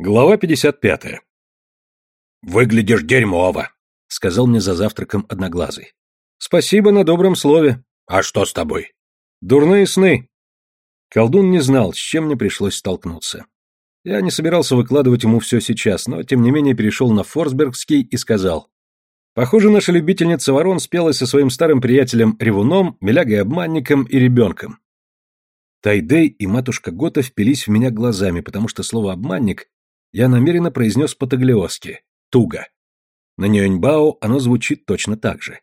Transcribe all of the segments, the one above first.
Глава 55. «Выглядишь дерьмово», — сказал мне за завтраком одноглазый. «Спасибо на добром слове». «А что с тобой?» «Дурные сны». Колдун не знал, с чем мне пришлось столкнуться. Я не собирался выкладывать ему все сейчас, но тем не менее перешел на Форсбергский и сказал. «Похоже, наша любительница ворон спелась со своим старым приятелем Ревуном, Милягой-обманником и ребенком». Тайдей и матушка Гота впились в меня глазами, потому что слово «обманник» я намеренно произнес по-таглиоски «туго». На Нюэньбао оно звучит точно так же.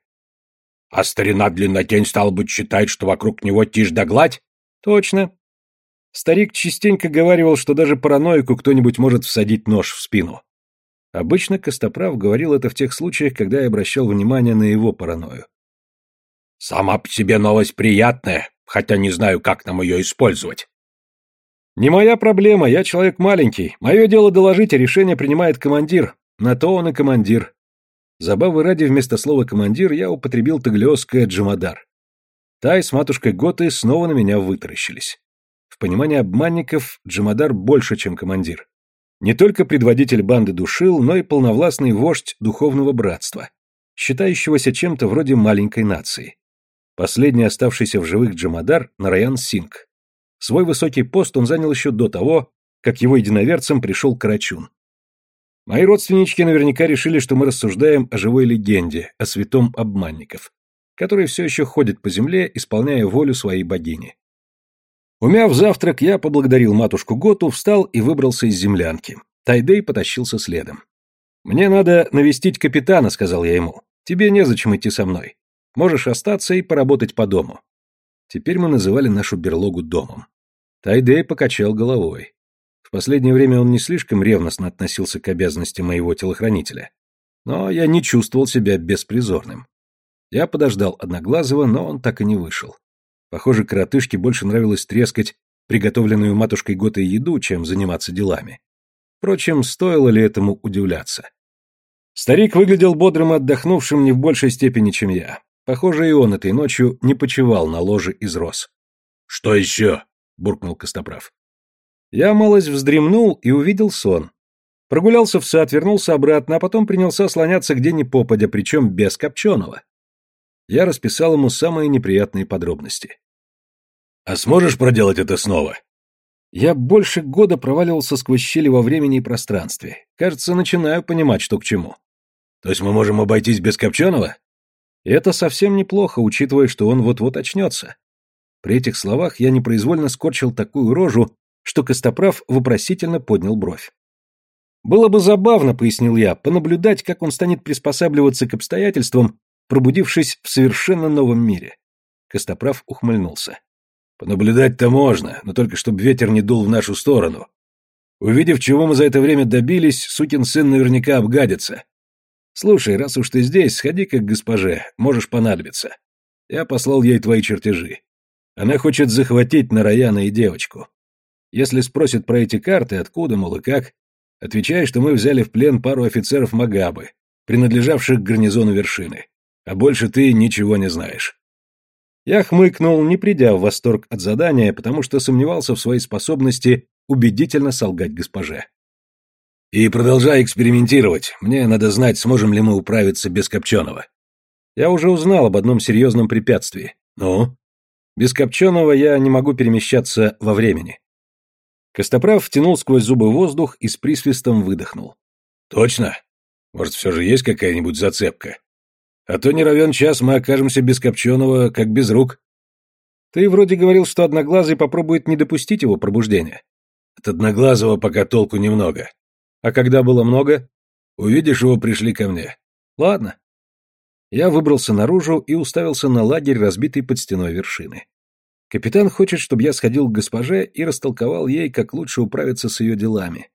«А старина Длиннотень стал бы считать, что вокруг него тишь да гладь?» «Точно». Старик частенько говаривал, что даже параноику кто-нибудь может всадить нож в спину. Обычно Костоправ говорил это в тех случаях, когда я обращал внимание на его паранойю. «Сама по себе новость приятная, хотя не знаю, как нам ее использовать». «Не моя проблема, я человек маленький. Мое дело доложить, а решение принимает командир. На то он и командир». Забавы ради вместо слова «командир» я употребил таглиосское «джамадар». Тай с матушкой Готы снова на меня вытаращились. В понимании обманников Джамадар больше, чем командир. Не только предводитель банды душил, но и полновластный вождь духовного братства, считающегося чем-то вроде маленькой нации. Последний оставшийся в живых Джамадар – Нараян Синг. Свой высокий пост он занял еще до того, как его единоверцем пришел Карачун. Мои родственнички наверняка решили, что мы рассуждаем о живой легенде, о святом обманников, который все еще ходит по земле, исполняя волю своей богини. Умяв завтрак, я поблагодарил матушку Готу, встал и выбрался из землянки. Тайдей потащился следом. «Мне надо навестить капитана», — сказал я ему. «Тебе незачем идти со мной. Можешь остаться и поработать по дому». Теперь мы называли нашу берлогу домом. Тайдей покачал головой. В последнее время он не слишком ревностно относился к обязанностям моего телохранителя. Но я не чувствовал себя беспризорным. Я подождал Одноглазого, но он так и не вышел. Похоже, коротышке больше нравилось трескать приготовленную матушкой Готой еду, чем заниматься делами. Впрочем, стоило ли этому удивляться? Старик выглядел бодрым и отдохнувшим не в большей степени, чем я. Похоже, и он этой ночью не почевал на ложе из роз. «Что еще?» — буркнул Костоправ. Я малость вздремнул и увидел сон. Прогулялся в сад, вернулся обратно, а потом принялся слоняться где ни попадя, причем без копченого. Я расписал ему самые неприятные подробности. «А сможешь проделать это снова?» Я больше года проваливался сквозь щели во времени и пространстве. Кажется, начинаю понимать, что к чему. То есть мы можем обойтись без копченого? это совсем неплохо, учитывая, что он вот-вот очнется. При этих словах я непроизвольно скорчил такую рожу, что Костоправ вопросительно поднял бровь. «Было бы забавно, — пояснил я, — понаблюдать, как он станет приспосабливаться к обстоятельствам, пробудившись в совершенно новом мире». Костоправ ухмыльнулся. «Понаблюдать-то можно, но только чтобы ветер не дул в нашу сторону. Увидев, чего мы за это время добились, сукин сын наверняка обгадится. Слушай, раз уж ты здесь, сходи-ка к госпоже, можешь понадобиться. Я послал ей твои чертежи. Она хочет захватить Нараяна и девочку. Если спросит про эти карты, откуда, мол, и как, отвечай, что мы взяли в плен пару офицеров Магабы, принадлежавших к гарнизону вершины. А больше ты ничего не знаешь. Я хмыкнул, не придя в восторг от задания, потому что сомневался в своей способности убедительно солгать госпоже. И продолжай экспериментировать. Мне надо знать, сможем ли мы управиться без Копченого. Я уже узнал об одном серьезном препятствии. Ну? Без Копченого я не могу перемещаться во времени. Костоправ втянул сквозь зубы воздух и с присвистом выдохнул. Точно? Может, все же есть какая-нибудь зацепка? А то не равен час мы окажемся без Копченого, как без рук. Ты вроде говорил, что Одноглазый попробует не допустить его пробуждения. От Одноглазого пока толку немного. А когда было много? Увидишь его, пришли ко мне. Ладно. Я выбрался наружу и уставился на лагерь, разбитый под стеной вершины. Капитан хочет, чтобы я сходил к госпоже и растолковал ей, как лучше управиться с ее делами.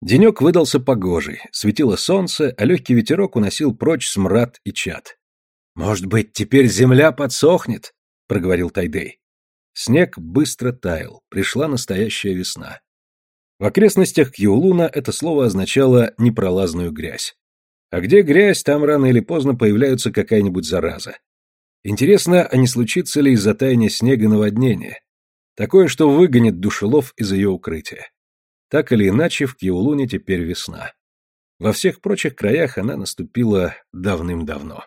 Денек выдался погожий, светило солнце, а легкий ветерок уносил прочь смрад и чад. «Может быть, теперь земля подсохнет?» — проговорил Тайдей. Снег быстро таял, пришла настоящая весна. В окрестностях Кьюлуна это слово означало непролазную грязь. А где грязь, там рано или поздно появляется какая-нибудь зараза. Интересно, а не случится ли из-за таяния снега наводнение? Такое, что выгонит душелов из ее укрытия. Так или иначе, в Киулуне теперь весна. Во всех прочих краях она наступила давным-давно.